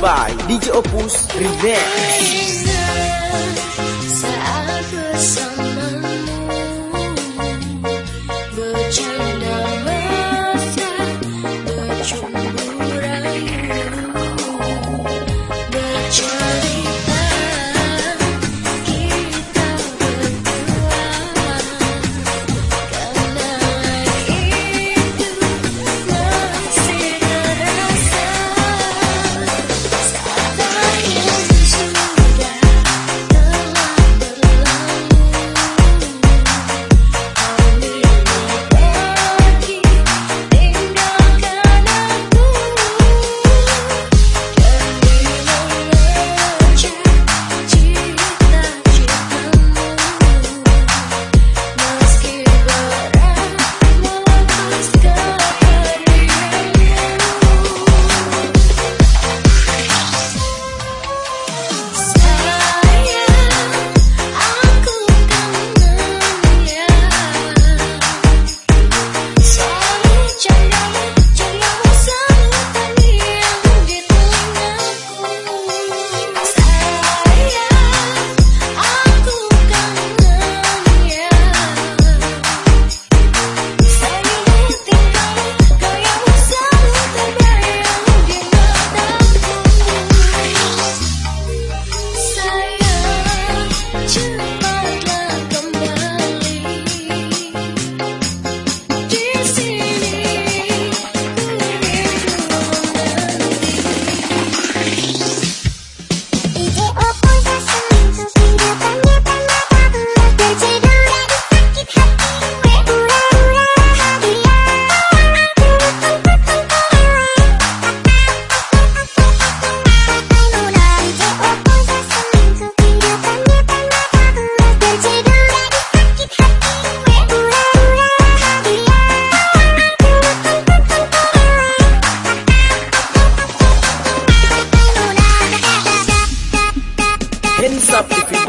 by DJ Opus Remix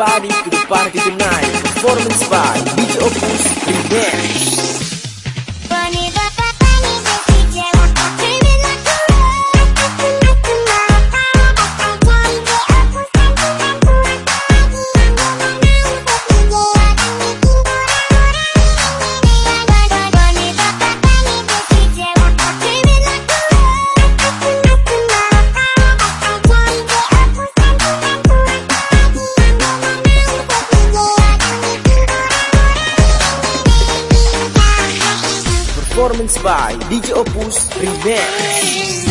up by DJ Opus Remix